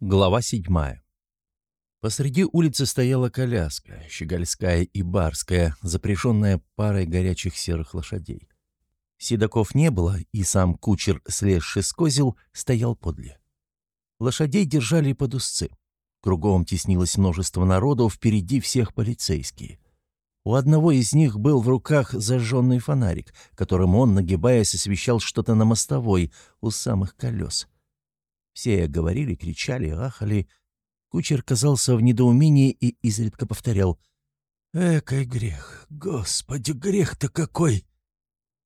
Глава седьмая. Посреди улицы стояла коляска, щегольская и барская, запряженная парой горячих серых лошадей. Седаков не было, и сам кучер, слезший с козел, стоял подле. Лошадей держали под узцы. Кругом теснилось множество народу, впереди всех полицейские. У одного из них был в руках зажженный фонарик, которым он, нагибаясь, освещал что-то на мостовой у самых колес — все говорили, кричали, ахали. Кучер казался в недоумении и изредка повторял «Экой грех! Господи, грех-то какой!»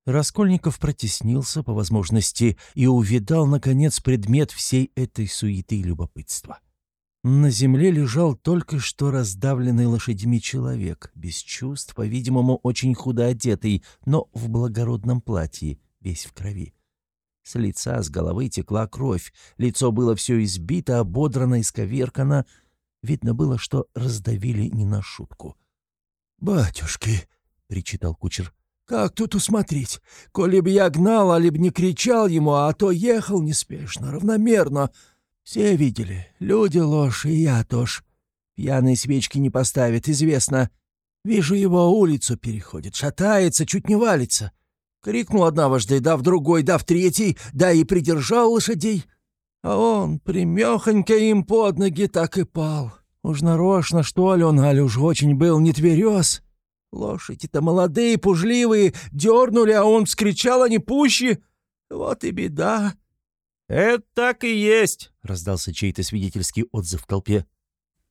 Раскольников протеснился по возможности и увидал, наконец, предмет всей этой суеты и любопытства. На земле лежал только что раздавленный лошадьми человек, без чувств, по-видимому, очень худо одетый, но в благородном платье, весь в крови. С лица, с головы текла кровь, лицо было все избито, ободрано, исковеркано. Видно было, что раздавили не на шутку. «Батюшки!» — причитал кучер. «Как тут усмотреть? Коли б я гнал, а ли б не кричал ему, а то ехал неспешно, равномерно. Все видели, люди ложь, и я тоже. Пьяные свечки не поставит, известно. Вижу его улицу переходит, шатается, чуть не валится. Крикнул однажды, да в другой, да в третий, да и придержал лошадей. А он примехонько им под ноги так и пал. Уж нарочно, что ли, он, аль уж очень был не тверез. Лошади-то молодые, пужливые, дернули, а он вскричал, они пущи. Вот и беда. «Это так и есть», — раздался чей-то свидетельский отзыв в толпе.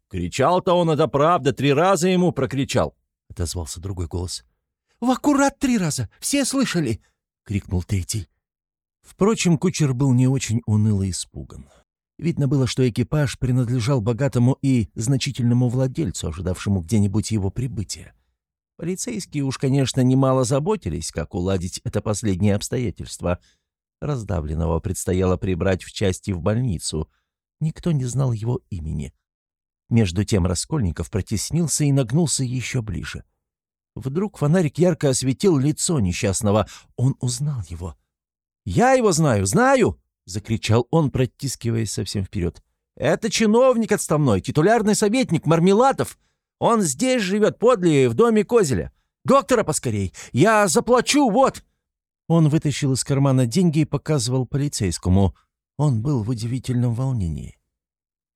«Кричал-то он, это правда, три раза ему прокричал», — отозвался другой голос. «В аккурат три раза! Все слышали!» — крикнул третий. Впрочем, кучер был не очень уныло испуган. Видно было, что экипаж принадлежал богатому и значительному владельцу, ожидавшему где-нибудь его прибытия. Полицейские уж, конечно, немало заботились, как уладить это последнее обстоятельство. Раздавленного предстояло прибрать в части в больницу. Никто не знал его имени. Между тем Раскольников протеснился и нагнулся еще ближе. Вдруг фонарик ярко осветил лицо несчастного. Он узнал его. «Я его знаю, знаю!» — закричал он, протискиваясь совсем вперед. «Это чиновник отставной, титулярный советник Мармеладов. Он здесь живет, подле, в доме Козеля. Доктора поскорей! Я заплачу, вот!» Он вытащил из кармана деньги и показывал полицейскому. Он был в удивительном волнении.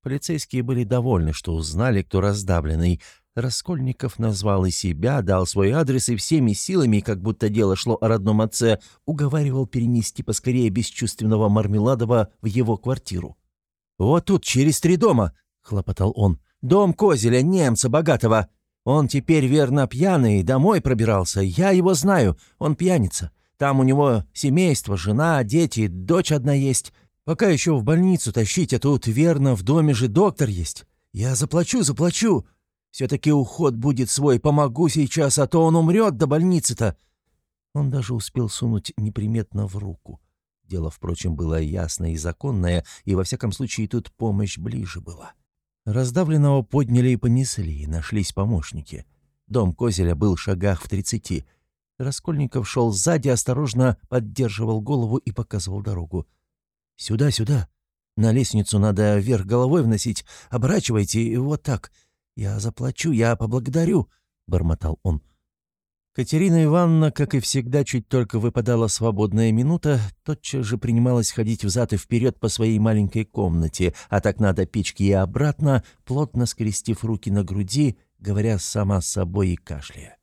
Полицейские были довольны, что узнали, кто раздавленный — Раскольников назвал и себя, дал свой адрес и всеми силами, как будто дело шло о родном отце, уговаривал перенести поскорее бесчувственного Мармеладова в его квартиру. «Вот тут, через три дома», — хлопотал он, — «дом Козеля, немца богатого. Он теперь верно пьяный, домой пробирался. Я его знаю, он пьяница. Там у него семейство, жена, дети, дочь одна есть. Пока еще в больницу тащить, а тут верно в доме же доктор есть. Я заплачу, заплачу. Все-таки уход будет свой, помогу сейчас, а то он умрет до больницы-то». Он даже успел сунуть неприметно в руку. Дело, впрочем, было ясное и законное, и во всяком случае тут помощь ближе была. Раздавленного подняли и понесли, нашлись помощники. Дом Козеля был в шагах в тридцати. Раскольников шел сзади, осторожно поддерживал голову и показывал дорогу. «Сюда, сюда. На лестницу надо вверх головой вносить. Оборачивайте, вот так. «Я заплачу, я поблагодарю», — бормотал он. Катерина Ивановна, как и всегда, чуть только выпадала свободная минута, тотчас же принималась ходить взад и вперед по своей маленькой комнате, а так надо печки и обратно, плотно скрестив руки на груди, говоря сама с собой и кашляя.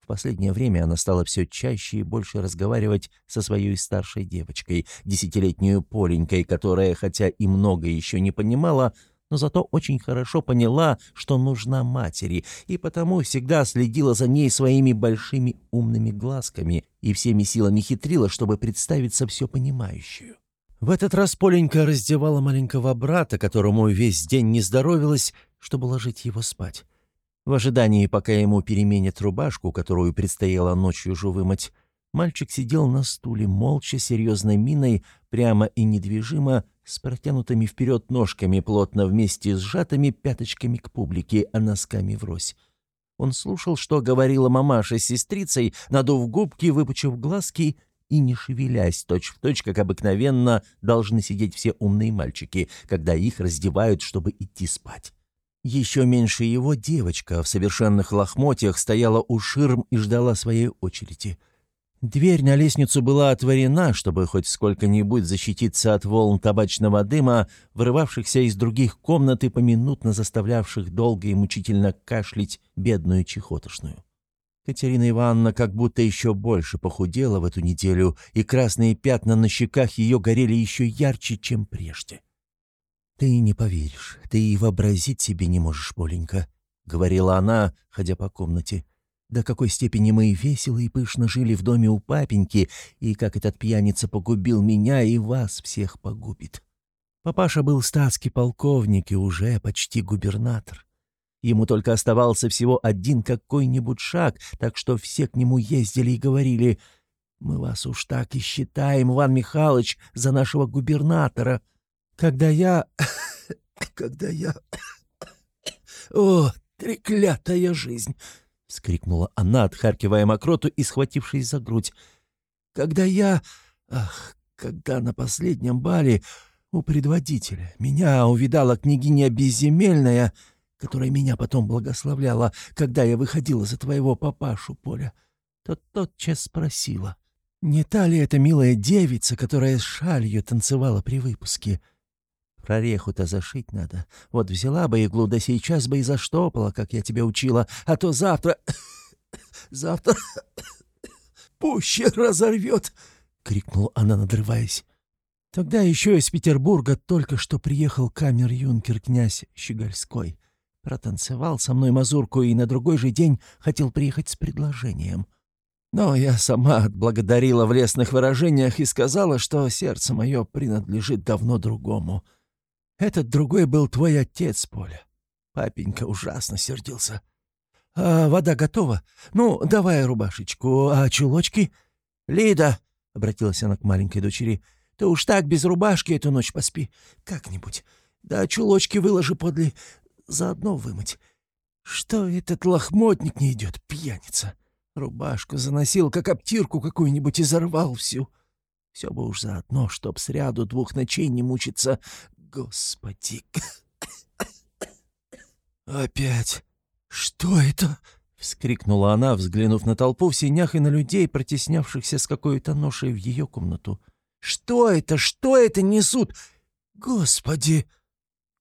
В последнее время она стала все чаще и больше разговаривать со своей старшей девочкой, десятилетнюю Поленькой, которая, хотя и много еще не понимала, но зато очень хорошо поняла, что нужна матери, и потому всегда следила за ней своими большими умными глазками и всеми силами хитрила, чтобы представиться все понимающую. В этот раз Поленька раздевала маленького брата, которому весь день не здоровилось, чтобы ложить его спать. В ожидании, пока ему переменят рубашку, которую предстояло ночью же вымыть, мальчик сидел на стуле, молча, серьезной миной, прямо и недвижимо, с протянутыми вперед ножками, плотно вместе сжатыми пяточками к публике, а носками врозь. Он слушал, что говорила мамаша с сестрицей, надув губки, выпучив глазки, и не шевелясь, точь-в-точь, как обыкновенно должны сидеть все умные мальчики, когда их раздевают, чтобы идти спать. Еще меньше его девочка в совершенных лохмотьях стояла у ширм и ждала своей очереди. Дверь на лестницу была отворена, чтобы хоть сколько-нибудь защититься от волн табачного дыма, вырывавшихся из других комнат и поминутно заставлявших долго и мучительно кашлять бедную чехотошную. Катерина Ивановна как будто еще больше похудела в эту неделю, и красные пятна на щеках ее горели еще ярче, чем прежде. «Ты не поверишь, ты и вообразить себе не можешь, Поленька», — говорила она, ходя по комнате. «До какой степени мы весело и пышно жили в доме у папеньки, и как этот пьяница погубил меня и вас всех погубит. Папаша был статский полковник и уже почти губернатор. Ему только оставался всего один какой-нибудь шаг, так что все к нему ездили и говорили, «Мы вас уж так и считаем, Иван Михайлович, за нашего губернатора». Когда я... Когда я... О, треклятая жизнь! — вскрикнула она, отхаркивая мокроту и схватившись за грудь. «Когда я... Ах, когда на последнем бале у предводителя меня увидала княгиня Безземельная, которая меня потом благословляла, когда я выходила за твоего папашу, Поля, то тотчас спросила, не та ли это милая девица, которая с шалью танцевала при выпуске?» Прореху-то зашить надо. Вот взяла бы иглу, да сейчас бы и заштопала, как я тебя учила, а то завтра... завтра... пуще разорвет!» — крикнула она, надрываясь. Тогда еще из Петербурга только что приехал камер-юнкер князь Щегольской. Протанцевал со мной мазурку и на другой же день хотел приехать с предложением. Но я сама отблагодарила в лесных выражениях и сказала, что сердце мое принадлежит давно другому — этот другой был твой отец, Поля. Папенька ужасно сердился. А вода готова? Ну, давай рубашечку. А чулочки? Лида, — обратилась она к маленькой дочери, — ты уж так без рубашки эту ночь поспи. Как-нибудь. Да чулочки выложи подле, заодно вымыть. Что этот лохмотник не идет, пьяница? Рубашку заносил, как обтирку какую-нибудь, и зарвал всю. Все бы уж заодно, чтоб сряду двух ночей не мучиться, Господи! Опять! Что это? Вскрикнула она, взглянув на толпу в синях и на людей, протеснявшихся с какой-то ношей в ее комнату. «Что это? Что это несут? Господи!»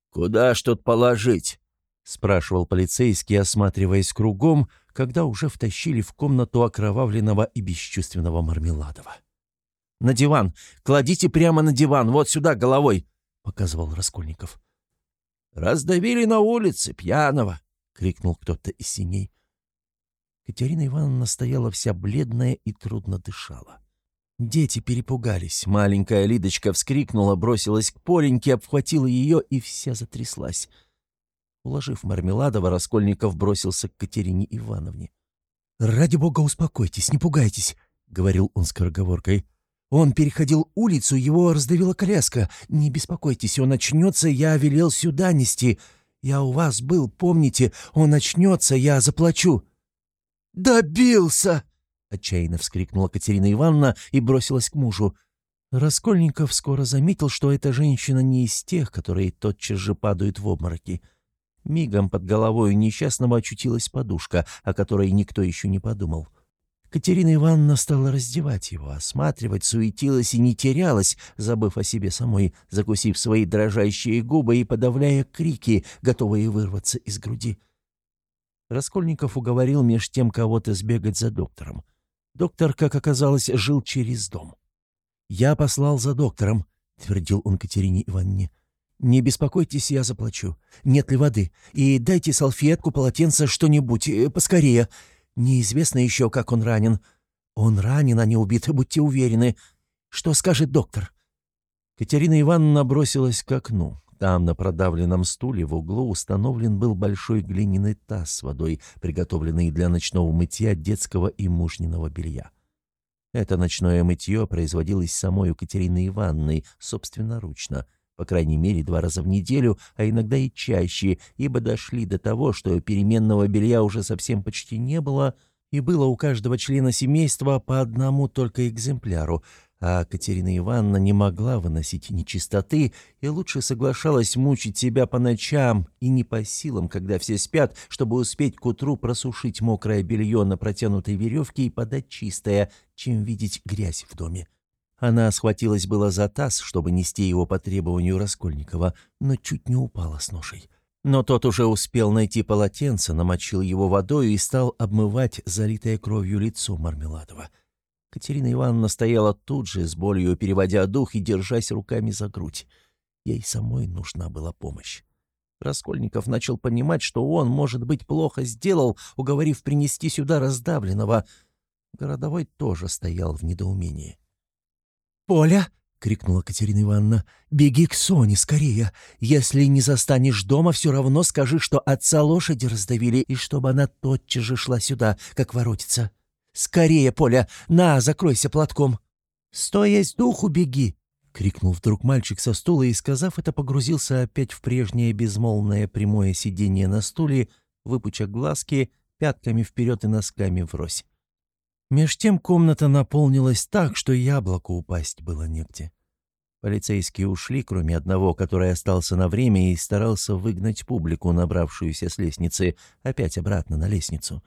«Куда ж тут положить?» — спрашивал полицейский, осматриваясь кругом, когда уже втащили в комнату окровавленного и бесчувственного Мармеладова. «На диван! Кладите прямо на диван, вот сюда, головой!» Показывал Раскольников. «Раздавили на улице, пьяного!» — крикнул кто-то из синей. Катерина Ивановна стояла вся бледная и трудно дышала. Дети перепугались. Маленькая Лидочка вскрикнула, бросилась к Поленьке, обхватила ее, и вся затряслась. Уложив Мармеладова, Раскольников бросился к Катерине Ивановне. «Ради бога, успокойтесь, не пугайтесь», — говорил он скороговоркой. Он переходил улицу, его раздавила коляска. Не беспокойтесь, он очнется, я велел сюда нести. Я у вас был, помните, он очнется, я заплачу». «Добился!» — отчаянно вскрикнула Катерина Ивановна и бросилась к мужу. Раскольников скоро заметил, что эта женщина не из тех, которые тотчас же падают в обмороки. Мигом под головой несчастного очутилась подушка, о которой никто еще не подумал. Катерина Ивановна стала раздевать его, осматривать, суетилась и не терялась, забыв о себе самой, закусив свои дрожащие губы и подавляя крики, готовые вырваться из груди. Раскольников уговорил меж тем кого-то сбегать за доктором. Доктор, как оказалось, жил через дом. «Я послал за доктором», — твердил он Катерине Ивановне. «Не беспокойтесь, я заплачу. Нет ли воды? И дайте салфетку, полотенце, что-нибудь, э, поскорее. Неизвестно еще, как он ранен. Он ранен, а не убит, будьте уверены. Что скажет доктор?» Катерина Ивановна бросилась к окну. Там, на продавленном стуле в углу, установлен был большой глиняный таз с водой, приготовленный для ночного мытья детского и мужниного белья. Это ночное мытье производилось самой Екатериной Ивановной собственноручно, по крайней мере, два раза в неделю, а иногда и чаще, ибо дошли до того, что переменного белья уже совсем почти не было, и было у каждого члена семейства по одному только экземпляру, а Катерина Ивановна не могла выносить нечистоты и лучше соглашалась мучить себя по ночам и не по силам, когда все спят, чтобы успеть к утру просушить мокрое белье на протянутой веревке и подать чистое, чем видеть грязь в доме. Она схватилась было за таз, чтобы нести его по требованию Раскольникова, но чуть не упала с ношей. Но тот уже успел найти полотенце, намочил его водой и стал обмывать залитое кровью лицо Мармеладова. Катерина Ивановна стояла тут же, с болью переводя дух и держась руками за грудь. Ей самой нужна была помощь. Раскольников начал понимать, что он, может быть, плохо сделал, уговорив принести сюда раздавленного. Городовой тоже стоял в недоумении. «Поля!» — крикнула Катерина Ивановна. «Беги к Соне скорее. Если не застанешь дома, все равно скажи, что отца лошади раздавили, и чтобы она тотчас же шла сюда, как воротится. Скорее, Поля! На, закройся платком!» «Стой, с духу беги!» — крикнул вдруг мальчик со стула и, сказав это, погрузился опять в прежнее безмолвное прямое сиденье на стуле, выпуча глазки, пятками вперед и носками врозь. Меж тем комната наполнилась так, что яблоку упасть было негде. Полицейские ушли, кроме одного, который остался на время и старался выгнать публику, набравшуюся с лестницы, опять обратно на лестницу.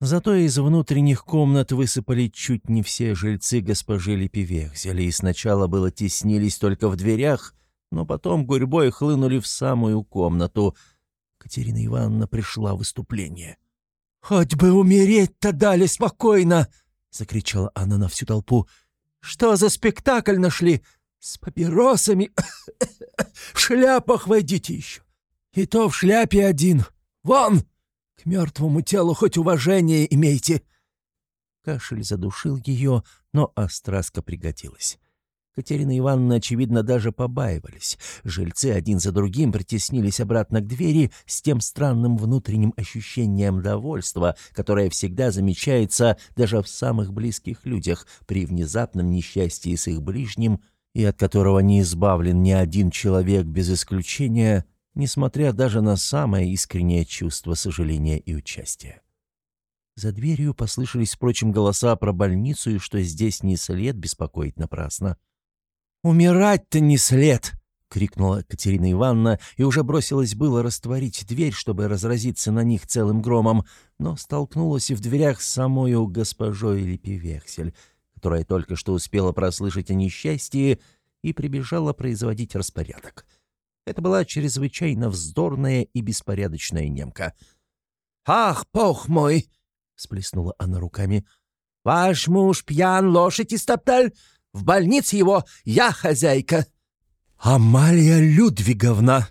Зато из внутренних комнат высыпали чуть не все жильцы госпожи Лепивехзели, и сначала было теснились только в дверях, но потом гурьбой хлынули в самую комнату. Катерина Ивановна пришла в выступление. «Хоть бы умереть-то дали спокойно!» — закричала она на всю толпу. «Что за спектакль нашли? С папиросами? В шляпах войдите еще! И то в шляпе один! Вон! К мертвому телу хоть уважение имейте!» Кашель задушил ее, но остраска пригодилась. Катерина Ивановна, очевидно, даже побаивались. Жильцы один за другим притеснились обратно к двери с тем странным внутренним ощущением довольства, которое всегда замечается даже в самых близких людях при внезапном несчастье с их ближним и от которого не избавлен ни один человек без исключения, несмотря даже на самое искреннее чувство сожаления и участия. За дверью послышались, впрочем, голоса про больницу и что здесь не след беспокоить напрасно. «Умирать-то не след!» — крикнула Катерина Ивановна и уже бросилась было растворить дверь, чтобы разразиться на них целым громом, но столкнулась и в дверях с самою госпожой Липивексель, которая только что успела прослышать о несчастье и прибежала производить распорядок. Это была чрезвычайно вздорная и беспорядочная немка. «Ах, бог мой!» — сплеснула она руками. «Ваш муж пьян, лошадь истопталь? В больнице его я хозяйка». «Амалия Людвиговна!»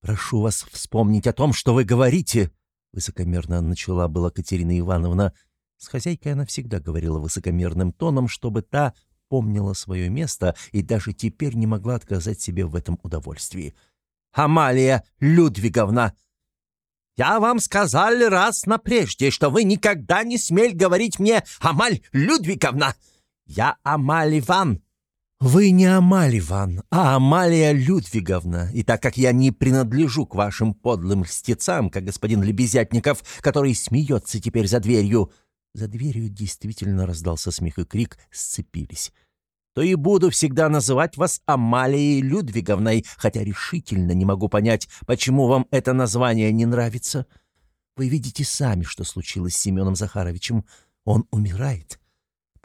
«Прошу вас вспомнить о том, что вы говорите», — высокомерно начала была Катерина Ивановна. С хозяйкой она всегда говорила высокомерным тоном, чтобы та помнила свое место и даже теперь не могла отказать себе в этом удовольствии. «Амалия Людвиговна!» «Я вам сказал раз напрежде, что вы никогда не смель говорить мне «Амаль Людвиговна!» «Я Амаль Иван». «Вы не Амаль Иван, а Амалия Людвиговна, и так как я не принадлежу к вашим подлым льстецам, как господин Лебезятников, который смеется теперь за дверью...» За дверью действительно раздался смех и крик, сцепились. «То и буду всегда называть вас Амалией Людвиговной, хотя решительно не могу понять, почему вам это название не нравится. Вы видите сами, что случилось с Семеном Захаровичем. Он умирает».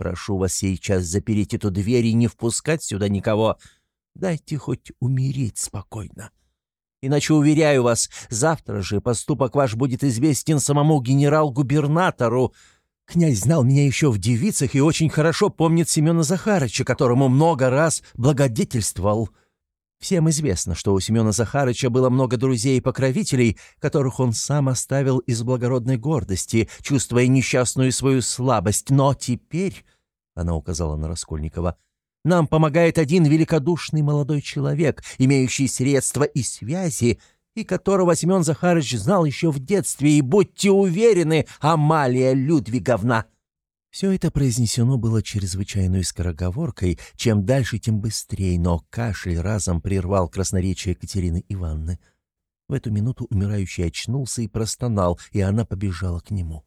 Прошу вас сейчас запереть эту дверь и не впускать сюда никого. Дайте хоть умереть спокойно. Иначе, уверяю вас, завтра же поступок ваш будет известен самому генерал-губернатору. Князь знал меня еще в девицах и очень хорошо помнит Семена Захарыча, которому много раз благодетельствовал. Всем известно, что у Семена Захарыча было много друзей и покровителей, которых он сам оставил из благородной гордости, чувствуя несчастную свою слабость. Но теперь, — она указала на Раскольникова, — нам помогает один великодушный молодой человек, имеющий средства и связи, и которого Семен Захарыч знал еще в детстве, и будьте уверены, Амалия Людвиговна, все это произнесено было чрезвычайной скороговоркой, чем дальше, тем быстрее, но кашель разом прервал красноречие Екатерины Ивановны. В эту минуту умирающий очнулся и простонал, и она побежала к нему.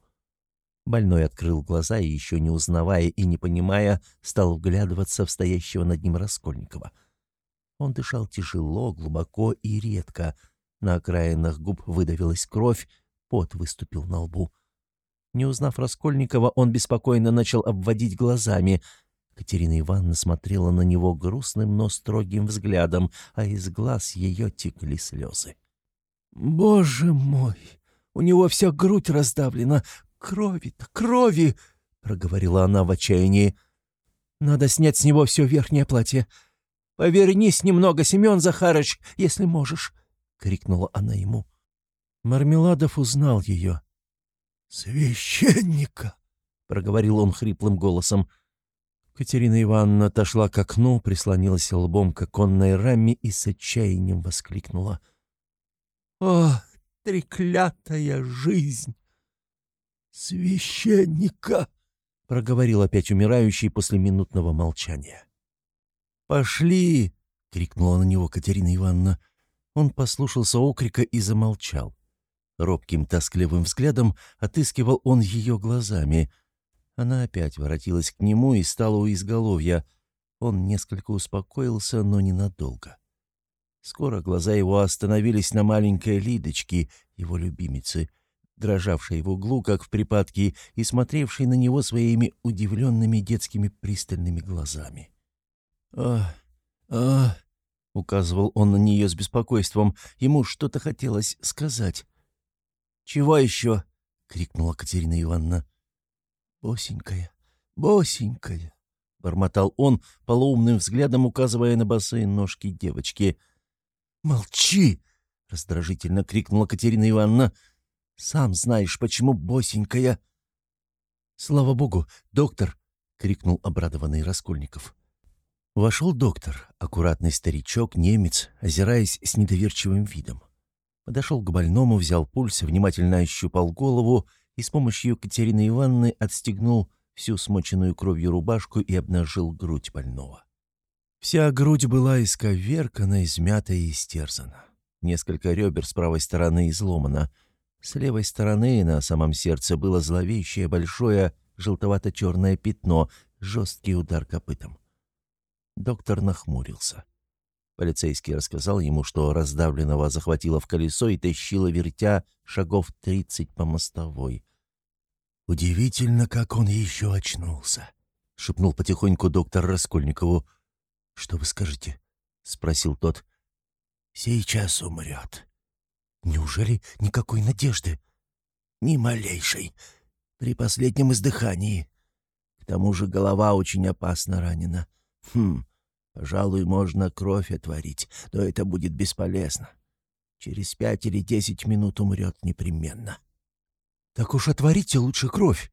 Больной открыл глаза и, еще не узнавая и не понимая, стал вглядываться в стоящего над ним Раскольникова. Он дышал тяжело, глубоко и редко. На окраинах губ выдавилась кровь, пот выступил на лбу. Не узнав Раскольникова, он беспокойно начал обводить глазами. Катерина Ивановна смотрела на него грустным, но строгим взглядом, а из глаз ее текли слезы. «Боже мой! У него вся грудь раздавлена! Крови-то, крови!» — проговорила она в отчаянии. «Надо снять с него все верхнее платье. Повернись немного, Семен Захарыч, если можешь!» — крикнула она ему. Мармеладов узнал ее. «Священника!» — проговорил он хриплым голосом. Катерина Ивановна отошла к окну, прислонилась лбом к оконной раме и с отчаянием воскликнула. «О, треклятая жизнь!» «Священника!» — проговорил опять умирающий после минутного молчания. «Пошли!» — крикнула на него Катерина Ивановна. Он послушался окрика и замолчал. Робким тоскливым взглядом отыскивал он ее глазами. Она опять воротилась к нему и стала у изголовья. Он несколько успокоился, но ненадолго. Скоро глаза его остановились на маленькой Лидочке, его любимице, дрожавшей в углу, как в припадке, и смотревшей на него своими удивленными детскими пристальными глазами. «А, а...» — указывал он на нее с беспокойством. Ему что-то хотелось сказать. «Чего еще?» — крикнула Катерина Ивановна. «Босенькая, босенькая!» — бормотал он, полоумным взглядом указывая на босые ножки девочки. «Молчи!» — раздражительно крикнула Катерина Ивановна. «Сам знаешь, почему босенькая!» «Слава богу, доктор!» — крикнул обрадованный Раскольников. Вошел доктор, аккуратный старичок, немец, озираясь с недоверчивым видом. Подошел к больному, взял пульс, внимательно ощупал голову и с помощью Катерины Ивановны отстегнул всю смоченную кровью рубашку и обнажил грудь больного. Вся грудь была исковеркана, измята и истерзана. Несколько ребер с правой стороны изломано. С левой стороны на самом сердце было зловещее большое желтовато-черное пятно, жесткий удар копытом. Доктор нахмурился. Полицейский рассказал ему, что раздавленного захватило в колесо и тащило, вертя, шагов тридцать по мостовой. «Удивительно, как он еще очнулся», — шепнул потихоньку доктор Раскольникову. «Что вы скажете?» — спросил тот. «Сейчас умрет». «Неужели никакой надежды?» «Ни малейшей. При последнем издыхании. К тому же голова очень опасно ранена. Хм, Пожалуй, можно кровь отварить, но это будет бесполезно. Через пять или десять минут умрет непременно. Так уж отварите лучше кровь.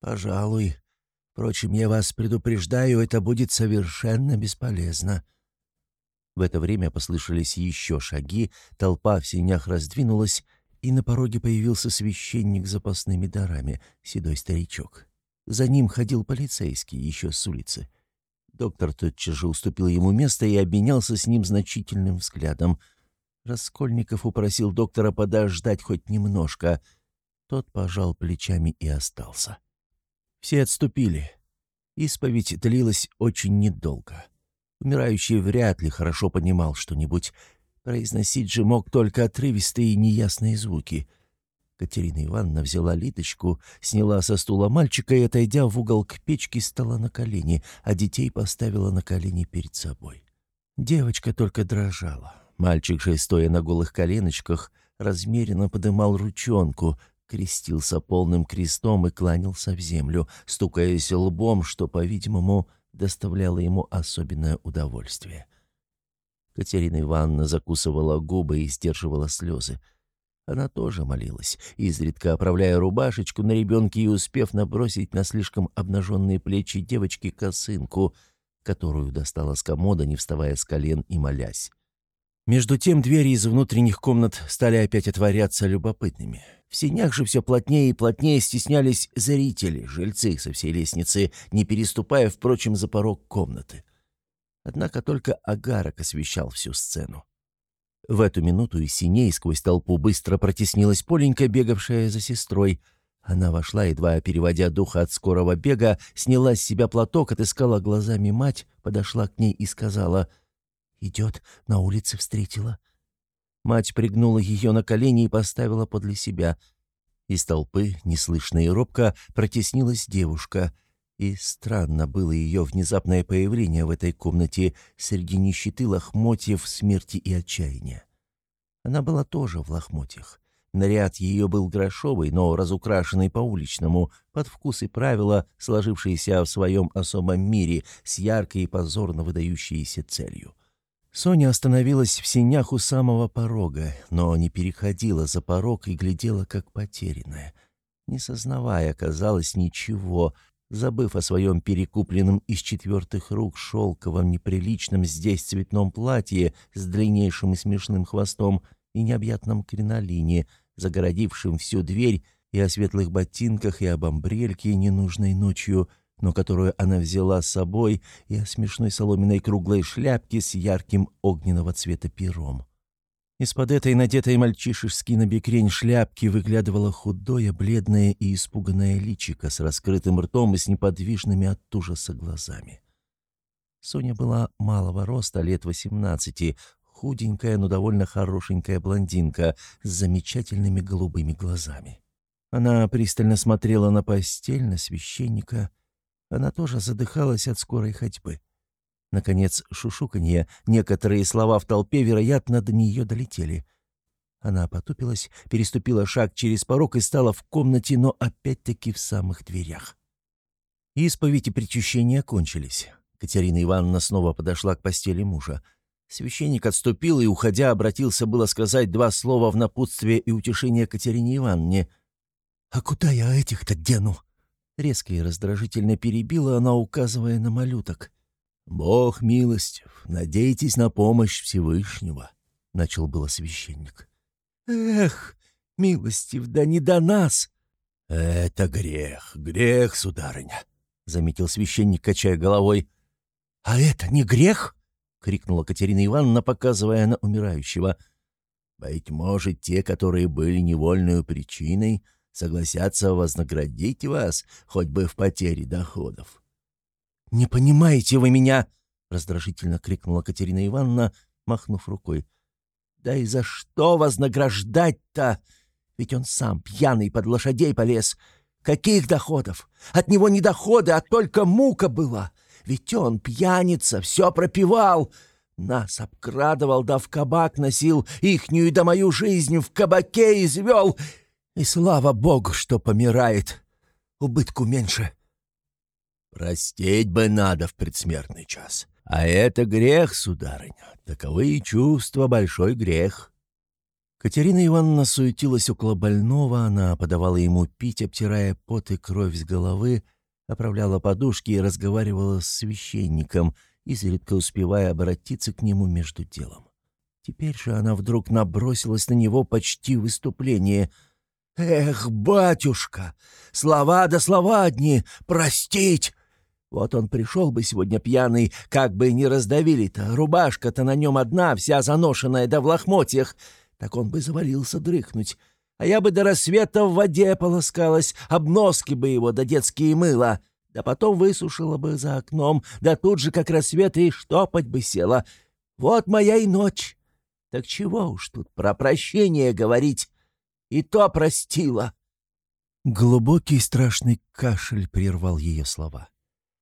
Пожалуй. Впрочем, я вас предупреждаю, это будет совершенно бесполезно. В это время послышались еще шаги, толпа в синях раздвинулась, и на пороге появился священник с запасными дарами, седой старичок. За ним ходил полицейский еще с улицы. Доктор тотчас же уступил ему место и обменялся с ним значительным взглядом. Раскольников упросил доктора подождать хоть немножко. Тот пожал плечами и остался. Все отступили. Исповедь длилась очень недолго. Умирающий вряд ли хорошо понимал что-нибудь. Произносить же мог только отрывистые и неясные звуки — Катерина Ивановна взяла Литочку, сняла со стула мальчика и, отойдя в угол к печке, стала на колени, а детей поставила на колени перед собой. Девочка только дрожала. Мальчик же, стоя на голых коленочках, размеренно подымал ручонку, крестился полным крестом и кланялся в землю, стукаясь лбом, что, по-видимому, доставляло ему особенное удовольствие. Катерина Ивановна закусывала губы и сдерживала слезы. Она тоже молилась, изредка оправляя рубашечку на ребенке и успев набросить на слишком обнаженные плечи девочки косынку, которую достала с комода, не вставая с колен и молясь. Между тем двери из внутренних комнат стали опять отворяться любопытными. В синях же все плотнее и плотнее стеснялись зрители, жильцы со всей лестницы, не переступая, впрочем, за порог комнаты. Однако только агарок освещал всю сцену. В эту минуту из синей сквозь толпу быстро протеснилась Поленька, бегавшая за сестрой. Она вошла, едва переводя духа от скорого бега, сняла с себя платок, отыскала глазами мать, подошла к ней и сказала «Идет, на улице встретила». Мать пригнула ее на колени и поставила подле себя. Из толпы, неслышно и робко, протеснилась девушка — и странно было ее внезапное появление в этой комнате среди нищеты лохмотьев, смерти и отчаяния. Она была тоже в лохмотьях. Наряд ее был грошовый, но разукрашенный по-уличному, под вкус и правила, сложившиеся в своем особом мире, с яркой и позорно выдающейся целью. Соня остановилась в сенях у самого порога, но не переходила за порог и глядела как потерянная. Не сознавая, казалось, ничего — забыв о своем перекупленном из четвертых рук шелковом неприличном здесь цветном платье с длиннейшим и смешным хвостом и необъятном кринолине, загородившим всю дверь, и о светлых ботинках, и об амбрельке, ненужной ночью, но которую она взяла с собой, и о смешной соломенной круглой шляпке с ярким огненного цвета пером. Из-под этой надетой мальчишески на бекрень шляпки выглядывало худое, бледное и испуганное личико с раскрытым ртом и с неподвижными от ужаса глазами. Соня была малого роста, лет восемнадцати, худенькая, но довольно хорошенькая блондинка с замечательными голубыми глазами. Она пристально смотрела на постель, на священника. Она тоже задыхалась от скорой ходьбы. Наконец, шушуканье, некоторые слова в толпе, вероятно, до нее долетели. Она потупилась, переступила шаг через порог и стала в комнате, но опять-таки в самых дверях. Исповедь и причащение кончились. Катерина Ивановна снова подошла к постели мужа. Священник отступил и, уходя, обратился было сказать два слова в напутствие и утешение Катерине Ивановне. «А куда я этих-то дену?» Резко и раздражительно перебила она, указывая на малюток. «Бог милостив, надейтесь на помощь Всевышнего», — начал было священник. «Эх, милостив, да не до нас!» «Это грех, грех, сударыня», — заметил священник, качая головой. «А это не грех?» — крикнула Катерина Ивановна, показывая на умирающего. «Быть может, те, которые были невольной причиной, согласятся вознаградить вас хоть бы в потере доходов. «Не понимаете вы меня!» — раздражительно крикнула Катерина Ивановна, махнув рукой. «Да и за что вознаграждать-то? Ведь он сам пьяный под лошадей полез. Каких доходов? От него не доходы, а только мука была. Ведь он пьяница, все пропивал. Нас обкрадывал, да в кабак носил, ихнюю да мою жизнь в кабаке извел. И слава богу, что помирает. Убытку меньше. Простить бы надо в предсмертный час. А это грех, сударыня. Таковые чувства — большой грех. Катерина Ивановна суетилась около больного, она подавала ему пить, обтирая пот и кровь с головы, оправляла подушки и разговаривала с священником, изредка успевая обратиться к нему между делом. Теперь же она вдруг набросилась на него почти выступление. «Эх, батюшка! Слова да слова одни! Простить! Вот он пришел бы сегодня пьяный, как бы не раздавили-то. Рубашка-то на нем одна, вся заношенная, да в лохмотьях. Так он бы завалился дрыхнуть. А я бы до рассвета в воде полоскалась, обноски бы его, да детские мыла. Да потом высушила бы за окном, да тут же, как рассвет, и штопать бы села. Вот моя и ночь. Так чего уж тут про прощение говорить? И то простила. Глубокий страшный кашель прервал ее слова.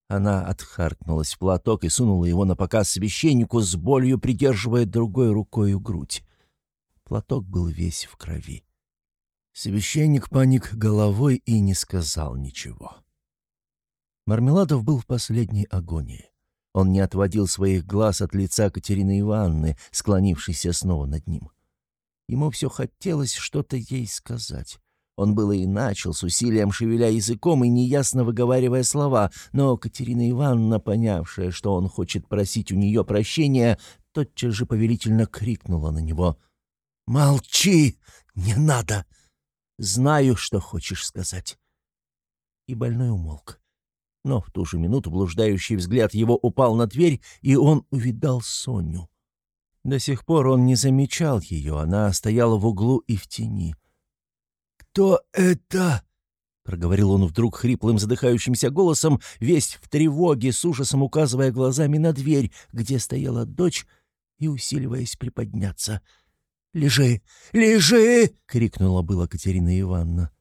Она отхаркнулась в платок и сунула его на показ священнику с болью, придерживая другой рукой грудь. Платок был весь в крови. Священник паник головой и не сказал ничего. Мармеладов был в последней агонии. Он не отводил своих глаз от лица Катерины Ивановны, склонившейся снова над ним. Ему все хотелось что-то ей сказать. Он было и начал, с усилием шевеля языком и неясно выговаривая слова, но Катерина Ивановна, понявшая, что он хочет просить у нее прощения, тотчас же повелительно крикнула на него. «Молчи! Не надо! Знаю, что хочешь сказать!» И больной умолк. Но в ту же минуту блуждающий взгляд его упал на дверь, и он увидал Соню. До сих пор он не замечал ее, она стояла в углу и в тени. «Кто это?» проговорил он вдруг хриплым задыхающимся голосом, весь в тревоге, с ужасом указывая глазами на дверь, где стояла дочь, и усиливаясь приподняться. «Лежи! Лежи!» — крикнула была Катерина Ивановна.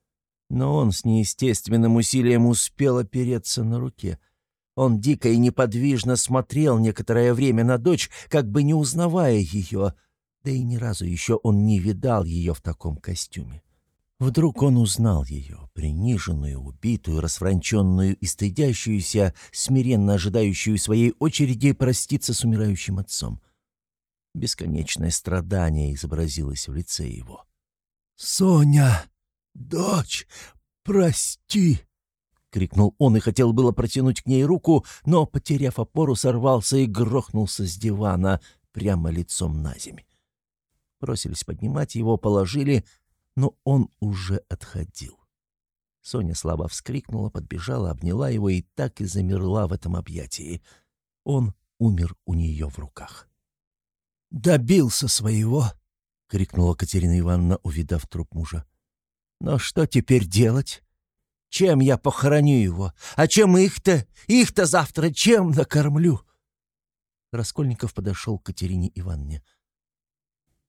Но он с неестественным усилием успел опереться на руке. Он дико и неподвижно смотрел некоторое время на дочь, как бы не узнавая ее, да и ни разу еще он не видал ее в таком костюме. Вдруг он узнал ее, приниженную, убитую, расфранченную и стыдящуюся, смиренно ожидающую своей очереди проститься с умирающим отцом. Бесконечное страдание изобразилось в лице его. «Соня! Дочь! Прости!» — крикнул он и хотел было протянуть к ней руку, но, потеряв опору, сорвался и грохнулся с дивана прямо лицом на земь. Бросились поднимать его, положили, но он уже отходил. Соня слабо вскрикнула, подбежала, обняла его и так и замерла в этом объятии. Он умер у нее в руках. «Добился своего!» — крикнула Катерина Ивановна, увидав труп мужа. «Но что теперь делать? Чем я похороню его? А чем их-то? Их-то завтра чем накормлю?» Раскольников подошел к Катерине Ивановне.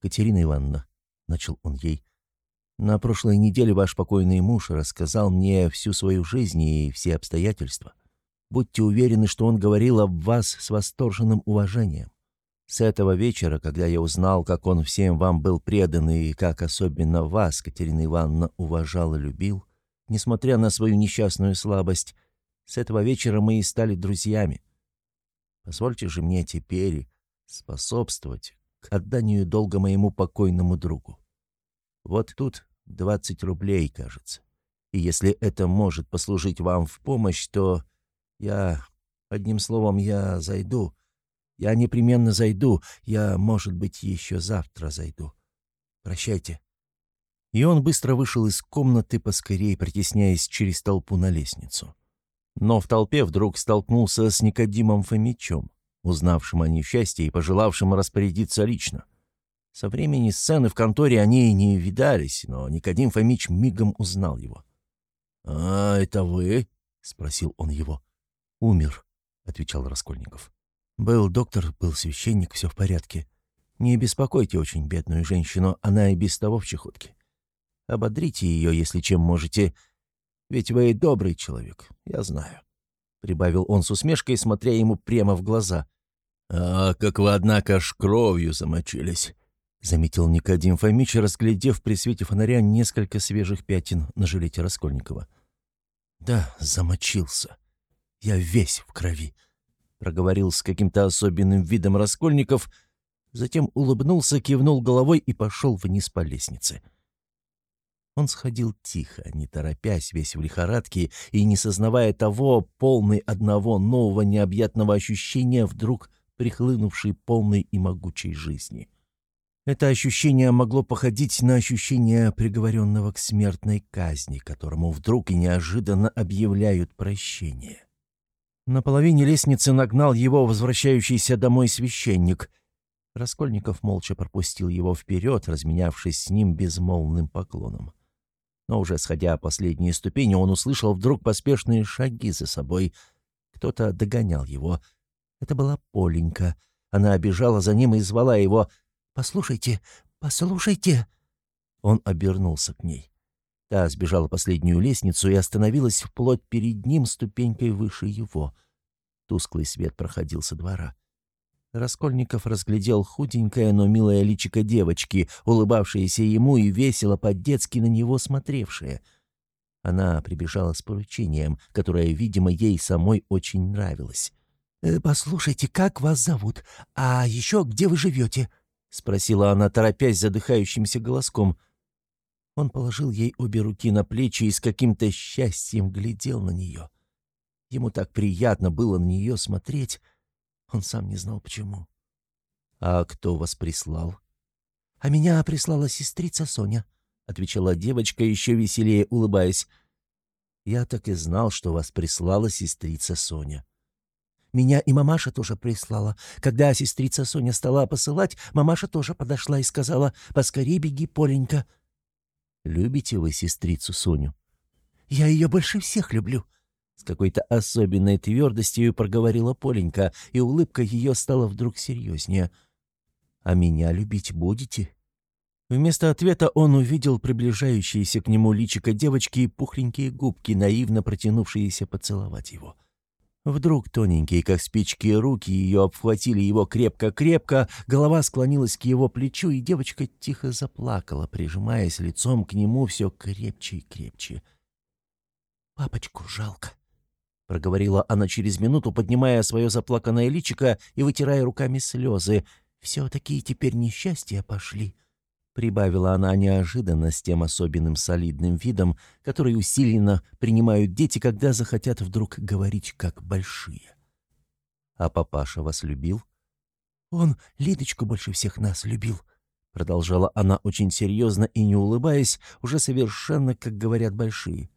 «Катерина Ивановна», — начал он ей, — «на прошлой неделе ваш покойный муж рассказал мне всю свою жизнь и все обстоятельства. Будьте уверены, что он говорил об вас с восторженным уважением. С этого вечера, когда я узнал, как он всем вам был предан и как особенно вас, Катерина Ивановна, уважал и любил, несмотря на свою несчастную слабость, с этого вечера мы и стали друзьями. Позвольте же мне теперь способствовать к отданию долга моему покойному другу. Вот тут двадцать рублей, кажется. И если это может послужить вам в помощь, то я, одним словом, я зайду, я непременно зайду. Я, может быть, еще завтра зайду. Прощайте». И он быстро вышел из комнаты, поскорее притесняясь через толпу на лестницу. Но в толпе вдруг столкнулся с Никодимом Фомичом, узнавшим о несчастье и пожелавшим распорядиться лично. Со времени сцены в конторе они не видались, но Никодим Фомич мигом узнал его. «А, это вы?» — спросил он его. «Умер», — отвечал Раскольников. Был доктор, был священник, все в порядке. Не беспокойте очень бедную женщину, она и без того в чехотке. Ободрите ее, если чем можете. Ведь вы добрый человек, я знаю», — прибавил он с усмешкой, смотря ему прямо в глаза. «А как вы, однако, ж кровью замочились», — заметил Никодим Фомич, разглядев при свете фонаря несколько свежих пятен на жилете Раскольникова. «Да, замочился. Я весь в крови», — проговорил с каким-то особенным видом Раскольников, затем улыбнулся, кивнул головой и пошел вниз по лестнице. Он сходил тихо, не торопясь, весь в лихорадке, и, не сознавая того, полный одного нового необъятного ощущения, вдруг прихлынувшей полной и могучей жизни. Это ощущение могло походить на ощущение приговоренного к смертной казни, которому вдруг и неожиданно объявляют прощение. На половине лестницы нагнал его возвращающийся домой священник. Раскольников молча пропустил его вперед, разменявшись с ним безмолвным поклоном. Но уже сходя последние ступени, он услышал вдруг поспешные шаги за собой. Кто-то догонял его. Это была Поленька. Она обежала за ним и звала его «Послушайте, послушайте!» Он обернулся к ней. Та сбежала последнюю лестницу и остановилась вплоть перед ним ступенькой выше его. Тусклый свет проходил со двора. Раскольников разглядел худенькое, но милое личико девочки, улыбавшееся ему и весело по-детски на него смотревшее. Она прибежала с поручением, которое, видимо, ей самой очень нравилось. «Э, «Послушайте, как вас зовут? А еще где вы живете?» — спросила она, торопясь задыхающимся голоском. Он положил ей обе руки на плечи и с каким-то счастьем глядел на нее. Ему так приятно было на нее смотреть. Он сам не знал, почему. «А кто вас прислал?» «А меня прислала сестрица Соня», — отвечала девочка, еще веселее улыбаясь. «Я так и знал, что вас прислала сестрица Соня». Меня и мамаша тоже прислала. Когда сестрица Соня стала посылать, мамаша тоже подошла и сказала, «Поскорей беги, Поленька». Любите вы сестрицу Соню? Я ее больше всех люблю!» С какой-то особенной твердостью проговорила Поленька, и улыбка ее стала вдруг серьезнее. «А меня любить будете?» Вместо ответа он увидел приближающиеся к нему личико девочки и пухленькие губки, наивно протянувшиеся поцеловать его. Вдруг тоненькие, как спички, руки ее обхватили его крепко-крепко, голова склонилась к его плечу, и девочка тихо заплакала, прижимаясь лицом к нему все крепче и крепче. «Папочку жалко», — проговорила она через минуту, поднимая свое заплаканное личико и вытирая руками слезы. «Все такие теперь несчастья пошли» прибавила она неожиданно с тем особенным солидным видом, который усиленно принимают дети, когда захотят вдруг говорить как большие. «А папаша вас любил?» «Он Лидочку больше всех нас любил», — продолжала она очень серьезно и не улыбаясь, уже совершенно, как говорят большие.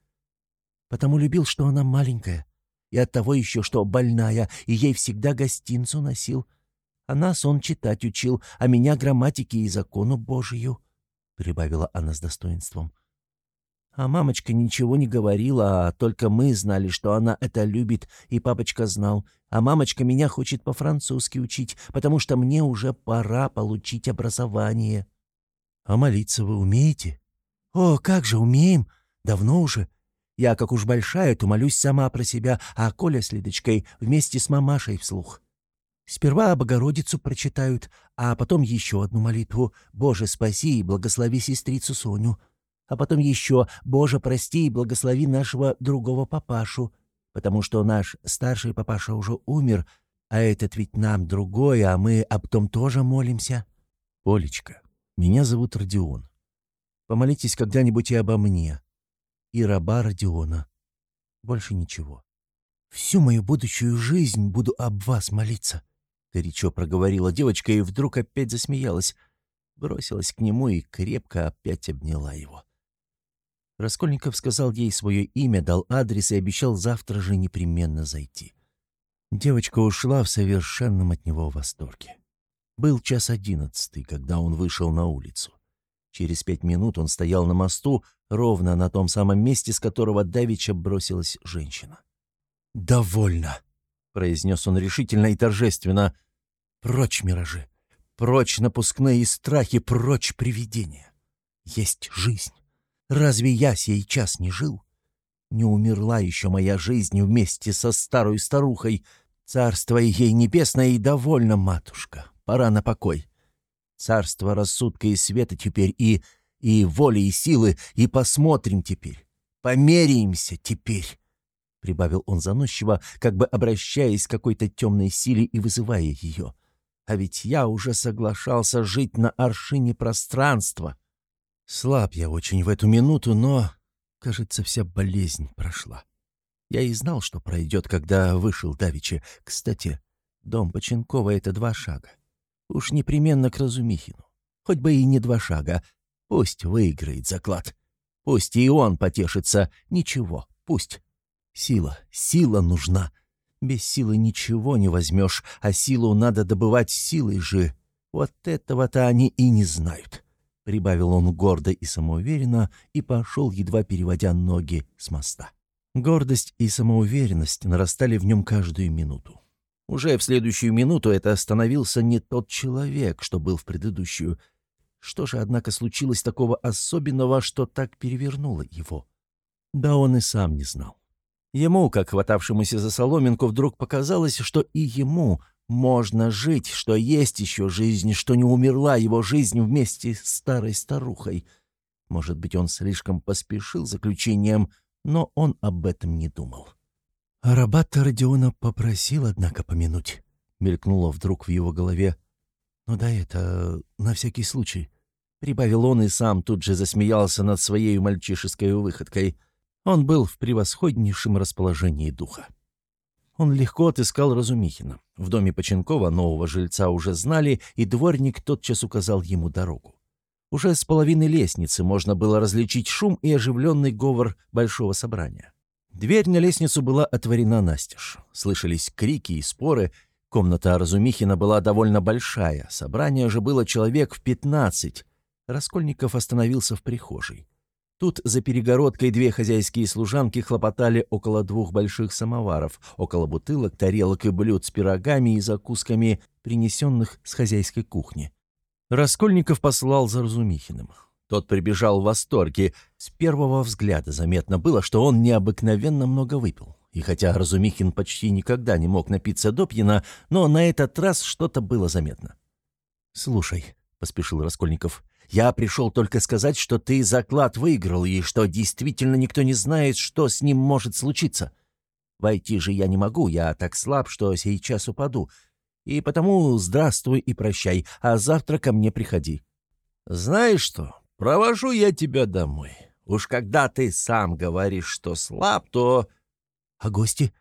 «Потому любил, что она маленькая, и оттого еще, что больная, и ей всегда гостинцу носил». А нас он читать учил, а меня грамматике и закону Божию», — прибавила она с достоинством. А мамочка ничего не говорила, а только мы знали, что она это любит, и папочка знал. А мамочка меня хочет по-французски учить, потому что мне уже пора получить образование. А молиться вы умеете? О, как же умеем! Давно уже. Я, как уж большая, то молюсь сама про себя, а Коля с Лидочкой вместе с мамашей вслух. Сперва Богородицу прочитают, а потом еще одну молитву «Боже, спаси и благослови сестрицу Соню», а потом еще «Боже, прости и благослови нашего другого папашу», потому что наш старший папаша уже умер, а этот ведь нам другой, а мы об том тоже молимся. Полечка, меня зовут Родион. Помолитесь когда-нибудь и обо мне. И раба Родиона. Больше ничего. Всю мою будущую жизнь буду об вас молиться. — горячо проговорила девочка и вдруг опять засмеялась. Бросилась к нему и крепко опять обняла его. Раскольников сказал ей свое имя, дал адрес и обещал завтра же непременно зайти. Девочка ушла в совершенном от него восторге. Был час одиннадцатый, когда он вышел на улицу. Через пять минут он стоял на мосту, ровно на том самом месте, с которого давеча бросилась женщина. «Довольно!» — произнес он решительно и торжественно. «Прочь миражи! Прочь напускные страхи, прочь привидения! Есть жизнь! Разве я сей час не жил? Не умерла еще моя жизнь вместе со старой старухой. Царство ей небесное и довольно, матушка. Пора на покой. Царство рассудка и света теперь и... и воли и силы, и посмотрим теперь. Померяемся теперь. — прибавил он заносчиво, как бы обращаясь к какой-то темной силе и вызывая ее. «А ведь я уже соглашался жить на аршине пространства. Слаб я очень в эту минуту, но, кажется, вся болезнь прошла. Я и знал, что пройдет, когда вышел давеча. Кстати, дом Поченкова — это два шага. Уж непременно к Разумихину. Хоть бы и не два шага. Пусть выиграет заклад. Пусть и он потешится. Ничего, пусть. Сила, сила нужна. Без силы ничего не возьмешь, а силу надо добывать силой же. Вот этого-то они и не знают. Прибавил он гордо и самоуверенно и пошел, едва переводя ноги с моста. Гордость и самоуверенность нарастали в нем каждую минуту. Уже в следующую минуту это остановился не тот человек, что был в предыдущую. Что же, однако, случилось такого особенного, что так перевернуло его? Да он и сам не знал. Ему, как хватавшемуся за соломинку, вдруг показалось, что и ему можно жить, что есть еще жизнь, что не умерла его жизнь вместе с старой старухой. Может быть, он слишком поспешил заключением, но он об этом не думал. А рабата Родиона попросил, однако, помянуть. Мелькнуло вдруг в его голове. «Ну да это на всякий случай», — прибавил он и сам тут же засмеялся над своей мальчишеской выходкой — он был в превосходнейшем расположении духа. Он легко отыскал Разумихина. В доме Поченкова нового жильца уже знали, и дворник тотчас указал ему дорогу. Уже с половины лестницы можно было различить шум и оживленный говор большого собрания. Дверь на лестницу была отворена настежь. Слышались крики и споры. Комната Разумихина была довольно большая. Собрание же было человек в пятнадцать. Раскольников остановился в прихожей. Тут за перегородкой две хозяйские служанки хлопотали около двух больших самоваров, около бутылок, тарелок и блюд с пирогами и закусками, принесенных с хозяйской кухни. Раскольников послал за Разумихиным. Тот прибежал в восторге. С первого взгляда заметно было, что он необыкновенно много выпил. И хотя Разумихин почти никогда не мог напиться допьяна, но на этот раз что-то было заметно. «Слушай», — поспешил Раскольников, я пришел только сказать, что ты заклад выиграл и что действительно никто не знает, что с ним может случиться. Войти же я не могу, я так слаб, что сейчас упаду. И потому здравствуй и прощай, а завтра ко мне приходи». «Знаешь что, провожу я тебя домой. Уж когда ты сам говоришь, что слаб, то...» «А гости?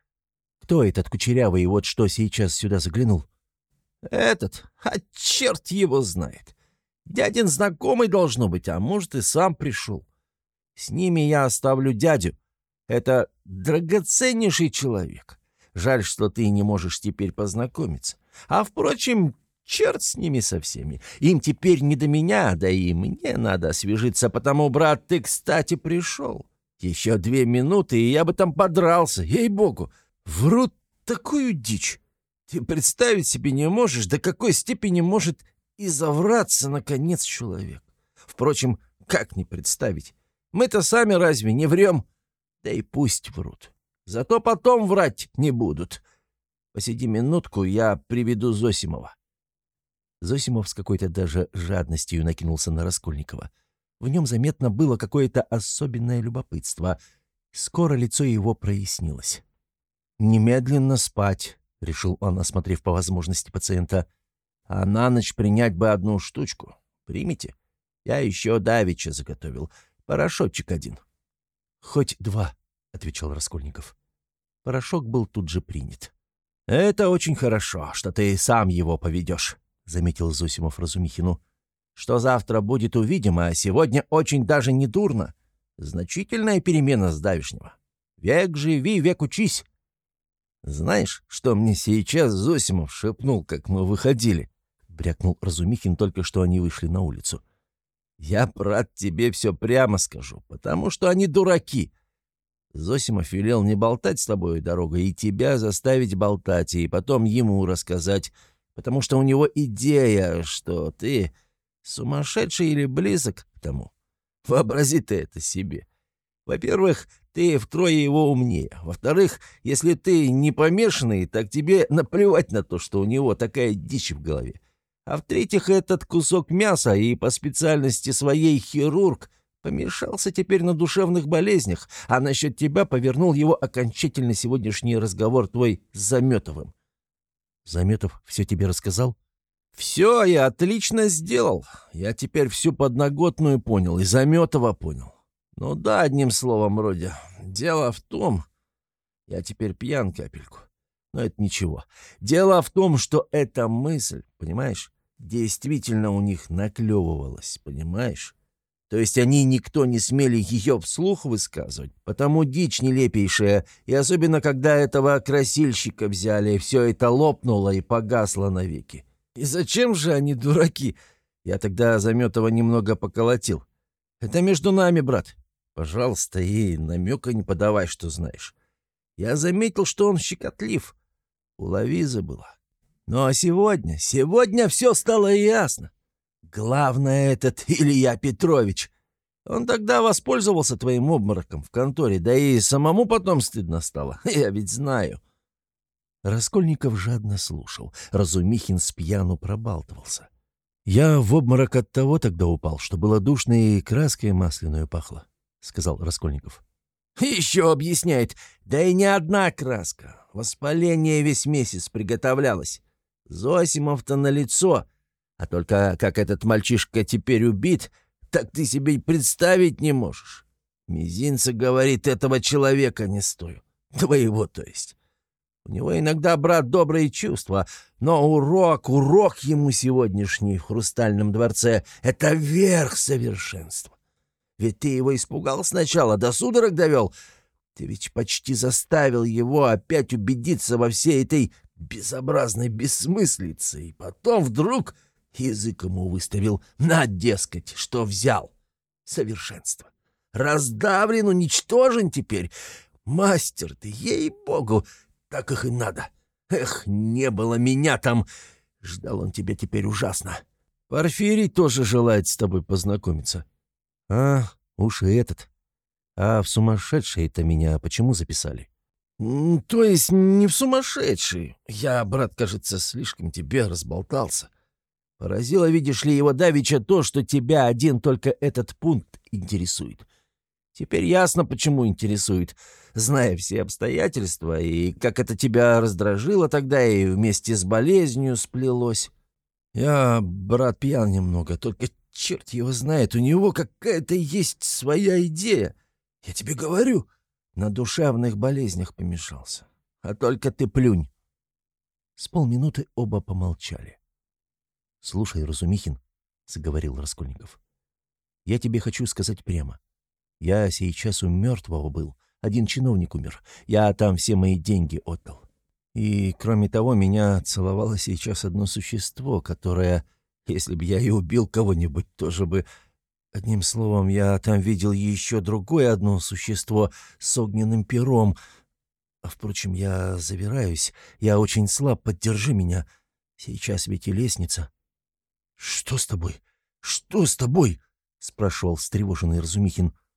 Кто этот кучерявый, вот что сейчас сюда заглянул?» «Этот? А черт его знает. Дядин знакомый должно быть, а может и сам пришел. С ними я оставлю дядю. Это драгоценнейший человек. Жаль, что ты не можешь теперь познакомиться. А, впрочем, черт с ними со всеми. Им теперь не до меня, да и мне надо освежиться, потому, брат, ты, кстати, пришел. Еще две минуты, и я бы там подрался, ей-богу. Врут такую дичь. Ты представить себе не можешь, до какой степени может и завраться, наконец, человек. Впрочем, как не представить? Мы-то сами разве не врем? Да и пусть врут. Зато потом врать не будут. Посиди минутку, я приведу Зосимова. Зосимов с какой-то даже жадностью накинулся на Раскольникова. В нем заметно было какое-то особенное любопытство. Скоро лицо его прояснилось. «Немедленно спать», — решил он, осмотрев по возможности пациента. А на ночь принять бы одну штучку. Примите? Я еще давеча заготовил. Порошочек один. — Хоть два, — отвечал Раскольников. Порошок был тут же принят. — Это очень хорошо, что ты сам его поведешь, — заметил Зосимов Разумихину. — Что завтра будет, увидим, а сегодня очень даже не дурно. Значительная перемена с давешнего. Век живи, век учись. Знаешь, что мне сейчас Зосимов шепнул, как мы выходили? брякнул Разумихин только что они вышли на улицу. «Я, брат, тебе все прямо скажу, потому что они дураки. Зосимов велел не болтать с тобой дорогой и тебя заставить болтать, и потом ему рассказать, потому что у него идея, что ты сумасшедший или близок к тому. Вообрази ты это себе. Во-первых, ты втрое его умнее. Во-вторых, если ты не помешанный, так тебе наплевать на то, что у него такая дичь в голове. А в-третьих, этот кусок мяса и по специальности своей хирург помешался теперь на душевных болезнях, а насчет тебя повернул его окончательно сегодняшний разговор твой с Заметовым. Заметов все тебе рассказал? Все я отлично сделал. Я теперь всю подноготную понял и Заметова понял. Ну да, одним словом, вроде. Дело в том... Я теперь пьян капельку. Но это ничего. Дело в том, что эта мысль, понимаешь, действительно у них наклевывалась, понимаешь? То есть они никто не смели ее вслух высказывать, потому дичь нелепейшая, и особенно когда этого красильщика взяли, все это лопнуло и погасло навеки. И зачем же они дураки? Я тогда Заметова немного поколотил. Это между нами, брат. Пожалуйста, и намека не подавай, что знаешь. Я заметил, что он щекотлив. У Лавизы была. А сегодня, сегодня все стало ясно. Главное этот Илья Петрович. Он тогда воспользовался твоим обмороком в конторе, да и самому потом стыдно стало. Я ведь знаю. Раскольников жадно слушал. Разумихин с пьяну пробалтывался. «Я в обморок от того тогда упал, что было душно и краской масляную пахло», — сказал Раскольников. «Еще объясняет. Да и не одна краска. Воспаление весь месяц приготовлялось. Зосимов-то на лицо, а только как этот мальчишка теперь убит, так ты себе представить не можешь. Мизинца, говорит, этого человека не стою. Твоего, то есть. У него иногда, брат, добрые чувства, но урок, урок ему сегодняшний в Хрустальном дворце — это верх совершенства. Ведь ты его испугал сначала, до судорог довел. Ты ведь почти заставил его опять убедиться во всей этой безобразной бессмыслицей, и потом вдруг язык ему выставил на, дескать, что взял. Совершенство. Раздавлен, уничтожен теперь. Мастер ты, ей-богу, так их и надо. Эх, не было меня там. Ждал он тебя теперь ужасно. Порфирий тоже желает с тобой познакомиться. А, уж и этот. А в сумасшедшие-то меня почему записали? То есть не в сумасшедший. Я, брат, кажется, слишком тебе разболтался. Поразило, видишь ли, его давеча то, что тебя один только этот пункт интересует. Теперь ясно, почему интересует, зная все обстоятельства, и как это тебя раздражило тогда, и вместе с болезнью сплелось. Я, брат, пьян немного, только черт его знает, у него какая-то есть своя идея. Я тебе говорю, на душевных болезнях помешался. А только ты плюнь. С полминуты оба помолчали. «Слушай, Разумихин», — заговорил Раскольников, — «я тебе хочу сказать прямо. Я сейчас у мертвого был. Один чиновник умер. Я там все мои деньги отдал. И, кроме того, меня целовало сейчас одно существо, которое, если бы я и убил кого-нибудь, тоже бы... Одним словом, я там видел еще другое одно существо с огненным пером. А, впрочем, я завираюсь. Я очень слаб, поддержи меня. Сейчас ведь и лестница. — Что с тобой? Что с тобой? — спрашивал встревоженный Разумихин. —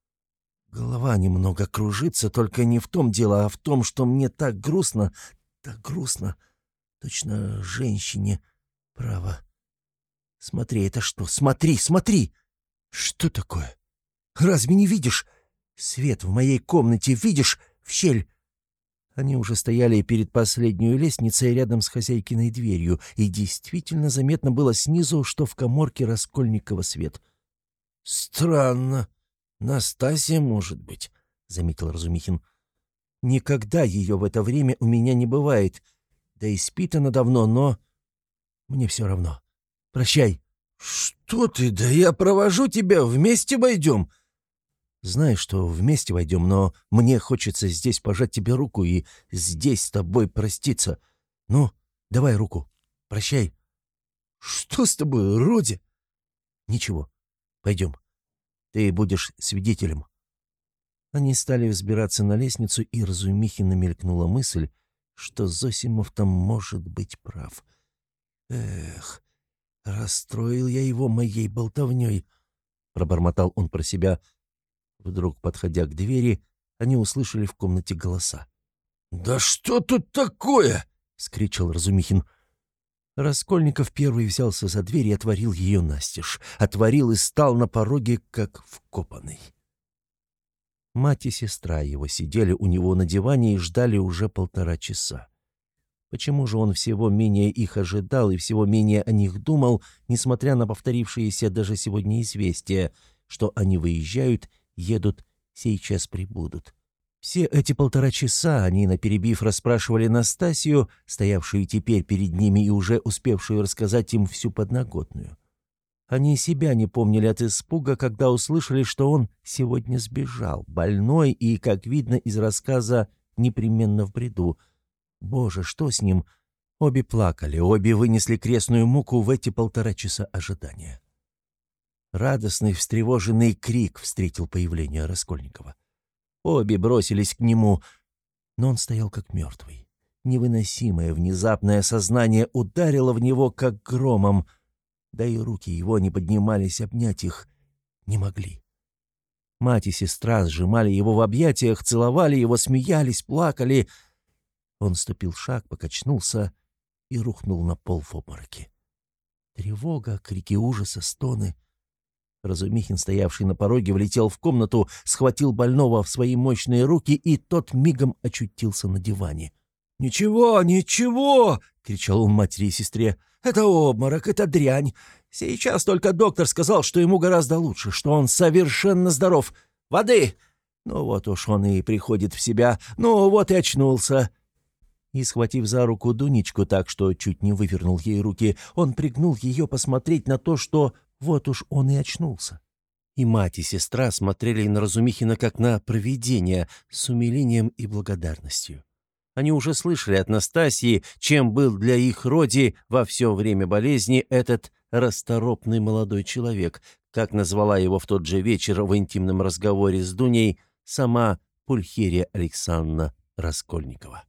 Голова немного кружится, только не в том дело, а в том, что мне так грустно, так грустно. Точно женщине. Право. Смотри, это что? Смотри, смотри! Что такое? Разве не видишь? Свет в моей комнате, видишь? В щель. Они уже стояли перед последней лестницей рядом с хозяйкиной дверью, и действительно заметно было снизу, что в коморке Раскольникова свет. «Странно», «Настасья, может быть», — заметил Разумихин. «Никогда ее в это время у меня не бывает. Да и спит она давно, но... Мне все равно. Прощай». «Что ты? Да я провожу тебя. Вместе войдем». «Знаю, что вместе войдем, но мне хочется здесь пожать тебе руку и здесь с тобой проститься. Ну, давай руку. Прощай». «Что с тобой, Роди?» «Ничего. Пойдем». Ты будешь свидетелем». Они стали взбираться на лестницу, и Разумихина мелькнула мысль, что Зосимов там может быть прав. «Эх, расстроил я его моей болтовней», — пробормотал он про себя. Вдруг, подходя к двери, они услышали в комнате голоса. «Да что тут такое?» — скричал Разумихин. Раскольников первый взялся за дверь и отворил ее настежь. Отворил и стал на пороге, как вкопанный. Мать и сестра его сидели у него на диване и ждали уже полтора часа. Почему же он всего менее их ожидал и всего менее о них думал, несмотря на повторившиеся даже сегодня известия, что они выезжают, едут, сейчас прибудут? Все эти полтора часа они, наперебив, расспрашивали Настасью, стоявшую теперь перед ними и уже успевшую рассказать им всю подноготную. Они себя не помнили от испуга, когда услышали, что он сегодня сбежал, больной и, как видно из рассказа, непременно в бреду. Боже, что с ним? Обе плакали, обе вынесли крестную муку в эти полтора часа ожидания. Радостный, встревоженный крик встретил появление Раскольникова. Обе бросились к нему, но он стоял как мертвый. Невыносимое внезапное сознание ударило в него как громом, да и руки его не поднимались обнять их, не могли. Мать и сестра сжимали его в объятиях, целовали его, смеялись, плакали. Он ступил шаг, покачнулся и рухнул на пол в обмороке. Тревога, крики ужаса, стоны — Разумихин, стоявший на пороге, влетел в комнату, схватил больного в свои мощные руки, и тот мигом очутился на диване. «Ничего, ничего!» — кричал он матери и сестре. «Это обморок, это дрянь. Сейчас только доктор сказал, что ему гораздо лучше, что он совершенно здоров. Воды!» Ну вот уж он и приходит в себя. Ну вот и очнулся. И, схватив за руку Дунечку так, что чуть не вывернул ей руки, он пригнул ее посмотреть на то, что вот уж он и очнулся. И мать, и сестра смотрели на Разумихина как на провидение с умилением и благодарностью. Они уже слышали от Настасии, чем был для их роди во все время болезни этот расторопный молодой человек, как назвала его в тот же вечер в интимном разговоре с Дуней сама Пульхерия Александровна Раскольникова.